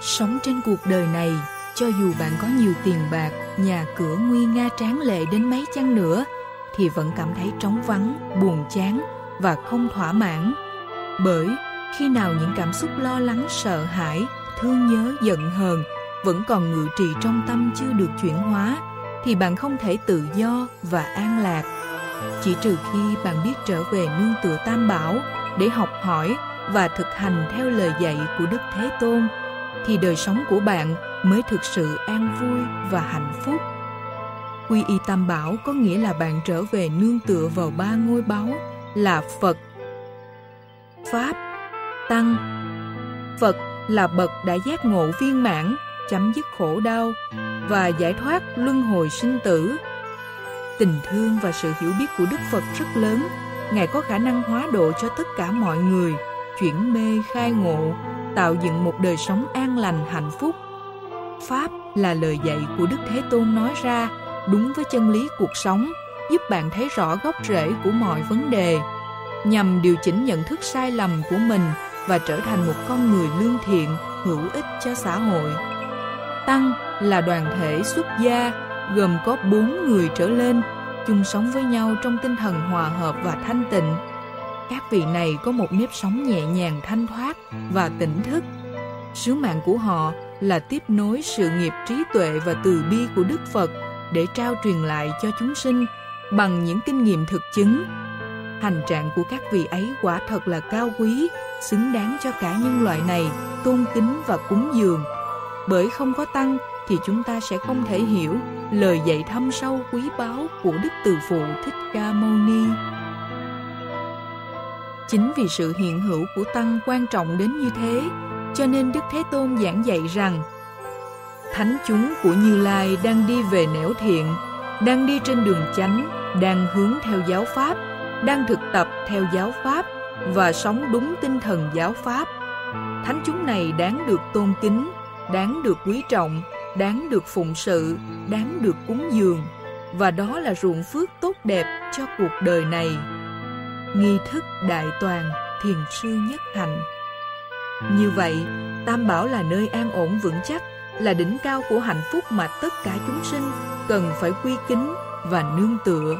Sống trên cuộc đời này, cho dù bạn có nhiều tiền bạc, nhà cửa nguy nga tráng lệ đến mấy chăng nữa, thì vẫn cảm thấy trống vắng, buồn chán và không thỏa mãn. Bởi khi nào những cảm xúc lo lắng, sợ hãi, thương nhớ, giận hờn vẫn còn ngự trị trong tâm chưa được chuyển hóa, thì bạn không thể tự do và an lạc. Chỉ trừ khi bạn biết trở về nương tựa tam bảo để học hỏi và thực hành theo lời dạy của Đức Thế Tôn, thì đời sống của bạn mới thực sự an vui và hạnh phúc. Quy y tam bảo có nghĩa là bạn trở về nương tựa vào ba ngôi báu là Phật, Pháp, Tăng. Phật là bậc đã giác ngộ viên mãn, chấm dứt khổ đau và giải thoát luân hồi sinh tử. Tình thương và sự hiểu biết của Đức Phật rất lớn, Ngài có khả năng hóa độ cho tất cả mọi người, chuyển mê khai ngộ, tạo dựng một đời sống an lành hạnh phúc. Pháp là lời dạy của Đức Thế Tôn nói ra, đúng với chân lý cuộc sống, giúp bạn thấy rõ gốc rễ của mọi vấn đề, nhằm điều chỉnh nhận thức sai lầm của mình và trở thành một con người lương thiện, hữu ích cho xã hội. Tăng là đoàn thể xuất gia, gồm có bốn người trở lên, chung sống với nhau trong tinh thần hòa hợp và thanh tịnh. Các vị này có một nếp sống nhẹ nhàng thanh thoát và tỉnh thức. Sứ mạng của họ là tiếp nối sự nghiệp trí tuệ và từ bi của Đức Phật để trao truyền lại cho chúng sinh bằng những kinh nghiệm thực chứng. Hành trạng của các vị ấy quả thật là cao quý, xứng đáng cho cả nhân loại này tôn kính và cúng dường. Bởi không có tăng thì chúng ta sẽ không thể hiểu lời dạy thâm sâu quý báu của Đức Từ Phụ Thích Ca Mâu Ni. Chính vì sự hiện hữu của Tăng quan trọng đến như thế, cho nên Đức Thế Tôn giảng dạy rằng Thánh chúng của Như Lai đang đi về nẻo thiện, đang đi trên đường chánh, đang hướng theo giáo Pháp, đang thực tập theo giáo Pháp và sống đúng tinh thần giáo Pháp. Thánh chúng này đáng được tôn kính, đáng được quý trọng, đáng được phụng sự, đáng được cúng dường, và đó là ruộng phước tốt đẹp cho cuộc đời này. Nghi thức đại toàn, thiền sư nhất hạnh. Như vậy, Tam Bảo là nơi an ổn vững chắc, là đỉnh cao của hạnh phúc mà tất cả chúng sinh cần phải quy kính và nương tựa.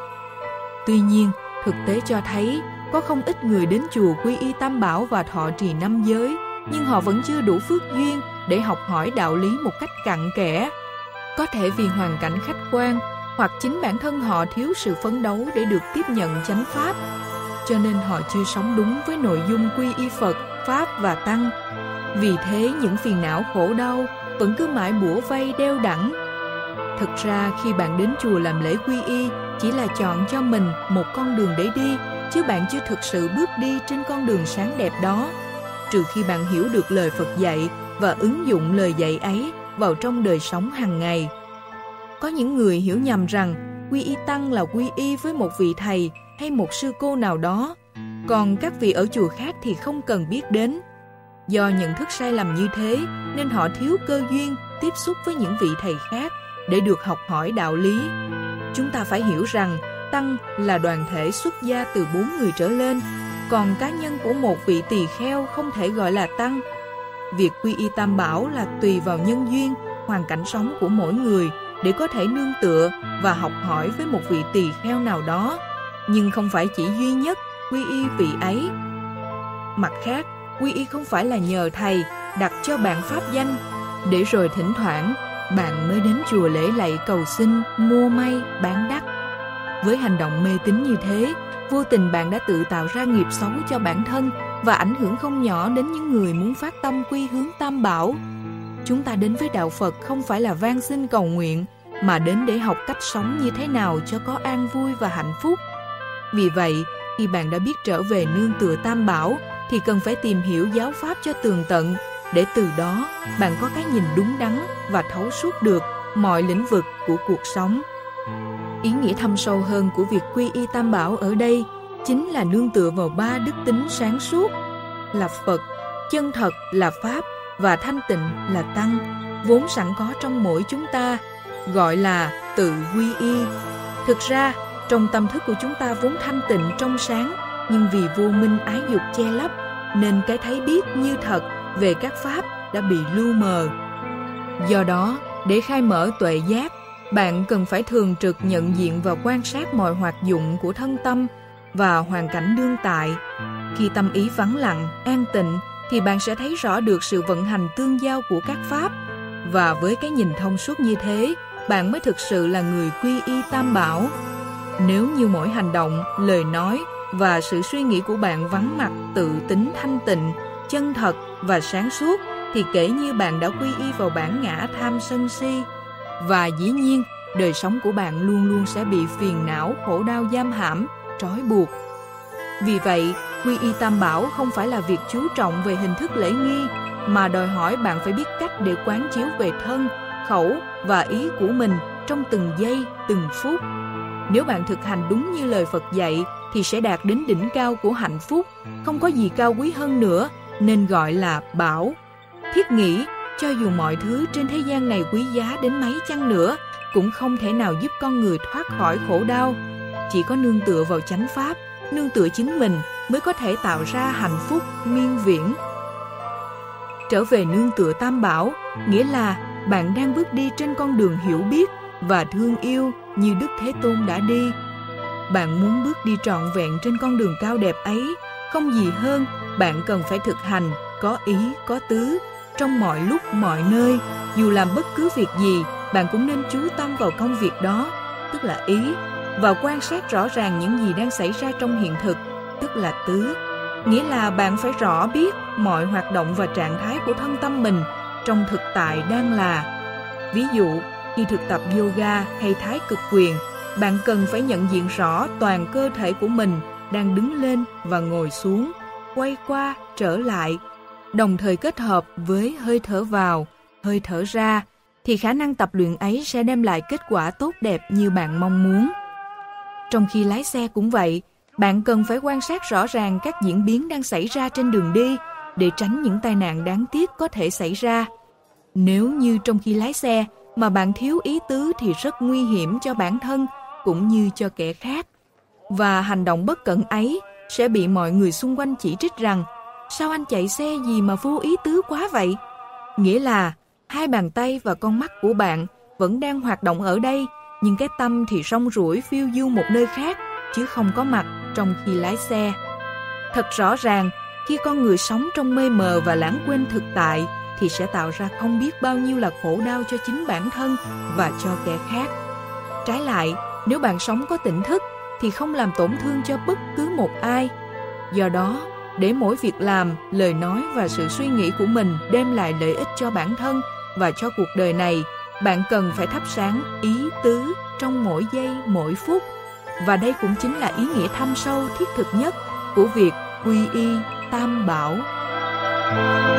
Tuy nhiên, thực tế cho thấy có không ít người đến chùa quy y Tam Bảo và thọ trì năm giới, nhưng họ vẫn chưa đủ phước duyên để học hỏi đạo lý một cách cặn kẽ. Có thể vì hoàn cảnh khách quan hoặc chính bản thân họ thiếu sự phấn đấu để được tiếp nhận chánh pháp, cho nên họ chưa sống đúng với nội dung quy y Phật, Pháp và Tăng. Vì thế những phiền não khổ đau vẫn cứ mãi bủa vây đeo đẳng. Thực ra khi bạn đến chùa làm lễ quy y chỉ là chọn cho mình một con đường để đi, chứ bạn chưa thực sự bước đi trên con đường sáng đẹp đó. Trừ khi bạn hiểu được lời Phật dạy và ứng dụng lời dạy ấy vào trong đời sống hàng ngày. Có những người hiểu nhầm rằng quy y tăng là quy y với một vị thầy hay một sư cô nào đó, còn các vị ở chùa khác thì không cần biết đến. Do nhận thức sai lầm như thế nên họ thiếu cơ duyên tiếp xúc với những vị thầy khác để được học hỏi đạo lý. Chúng ta phải hiểu rằng Tăng là đoàn thể xuất gia từ bốn người trở lên, còn cá nhân của một vị tỳ kheo không thể gọi là Tăng Việc quy y tam bảo là tùy vào nhân duyên, hoàn cảnh sống của mỗi người để có thể nương tựa và học hỏi với một vị tỳ kheo nào đó, nhưng không phải chỉ duy nhất quy y vị ấy. Mặt khác, quy y không phải là nhờ thầy đặt cho bạn pháp danh, để rồi thỉnh thoảng bạn mới đến chùa lễ lạy cầu xin, mua may, bán đắt. Với hành động mê tín như thế, vô tình bạn đã tự tạo ra nghiệp xấu cho bản thân và ảnh hưởng không nhỏ đến những người muốn phát tâm quy hướng tam bảo. Chúng ta đến với đạo Phật không phải là van xin cầu nguyện, mà đến để học cách sống như thế nào cho có an vui và hạnh phúc. Vì vậy, khi bạn đã biết trở về nương tựa tam bảo, thì cần phải tìm hiểu giáo pháp cho tường tận, để từ đó bạn có cái nhìn đúng đắn và thấu suốt được mọi lĩnh vực của cuộc sống. Ý nghĩa thâm sâu hơn của việc quy y tam bảo ở đây chính là nương tựa vào ba đức tính sáng suốt là Phật, chân thật là Pháp và thanh tịnh là Tăng, vốn sẵn có trong mỗi chúng ta, gọi là tự quy y. Thực ra, trong tâm thức của chúng ta vốn thanh tịnh trong sáng, nhưng vì vô minh ái dục che lấp, nên cái thấy biết như thật về các pháp đã bị lu mờ. Do đó, để khai mở tuệ giác, bạn cần phải thường trực nhận diện và quan sát mọi hoạt dụng của thân tâm và hoàn cảnh đương tại. Khi tâm ý vắng lặng, an tịnh, thì bạn sẽ thấy rõ được sự vận hành tương giao của các pháp. Và với cái nhìn thông suốt như thế, bạn mới thực sự là người quy y tam bảo. Nếu như mỗi hành động, lời nói và sự suy nghĩ của bạn vắng mặt tự tính thanh tịnh, chân thật và sáng suốt, thì kể như bạn đã quy y vào bản ngã tham sân si. Và dĩ nhiên, đời sống của bạn luôn luôn sẽ bị phiền não, khổ đau giam hãm, trói buộc. Vì vậy, quy y tam bảo không phải là việc chú trọng về hình thức lễ nghi, mà đòi hỏi bạn phải biết cách để quán chiếu về thân, khẩu và ý của mình trong từng giây, từng phút. Nếu bạn thực hành đúng như lời Phật dạy thì sẽ đạt đến đỉnh cao của hạnh phúc, không có gì cao quý hơn nữa, nên gọi là bảo. Thiết nghĩ, cho dù mọi thứ trên thế gian này quý giá đến mấy chăng nữa, cũng không thể nào giúp con người thoát khỏi khổ đau. Chỉ có nương tựa vào chánh pháp, nương tựa chính mình mới có thể tạo ra hạnh phúc miên viễn. Trở về nương tựa tam bảo, nghĩa là bạn đang bước đi trên con đường hiểu biết và thương yêu như Đức Thế Tôn đã đi. Bạn muốn bước đi trọn vẹn trên con đường cao đẹp ấy, không gì hơn, bạn cần phải thực hành, có ý, có tứ, trong mọi lúc, mọi nơi. Dù làm bất cứ việc gì, bạn cũng nên chú tâm vào công việc đó, tức là ý, và quan sát rõ ràng những gì đang xảy ra trong hiện thực, tức là tứ. Nghĩa là bạn phải rõ biết mọi hoạt động và trạng thái của thân tâm mình trong thực tại đang là. Ví dụ, khi thực tập yoga hay thái cực quyền, bạn cần phải nhận diện rõ toàn cơ thể của mình đang đứng lên và ngồi xuống, quay qua, trở lại, đồng thời kết hợp với hơi thở vào, hơi thở ra, thì khả năng tập luyện ấy sẽ đem lại kết quả tốt đẹp như bạn mong muốn. Trong khi lái xe cũng vậy, bạn cần phải quan sát rõ ràng các diễn biến đang xảy ra trên đường đi để tránh những tai nạn đáng tiếc có thể xảy ra. Nếu như trong khi lái xe mà bạn thiếu ý tứ thì rất nguy hiểm cho bản thân cũng như cho kẻ khác. Và hành động bất cẩn ấy sẽ bị mọi người xung quanh chỉ trích rằng sao anh chạy xe gì mà vô ý tứ quá vậy? Nghĩa là hai bàn tay và con mắt của bạn vẫn đang hoạt động ở đây nhưng cái tâm thì rong ruổi phiêu du một nơi khác chứ không có mặt trong khi lái xe. Thật rõ ràng, khi con người sống trong mê mờ và lãng quên thực tại thì sẽ tạo ra không biết bao nhiêu là khổ đau cho chính bản thân và cho kẻ khác. Trái lại, nếu bạn sống có tỉnh thức thì không làm tổn thương cho bất cứ một ai. Do đó, để mỗi việc làm, lời nói và sự suy nghĩ của mình đem lại lợi ích cho bản thân và cho cuộc đời này, bạn cần phải thắp sáng ý tứ trong mỗi giây, mỗi phút. Và đây cũng chính là ý nghĩa thâm sâu thiết thực nhất của việc quy y tam bảo. Thank you.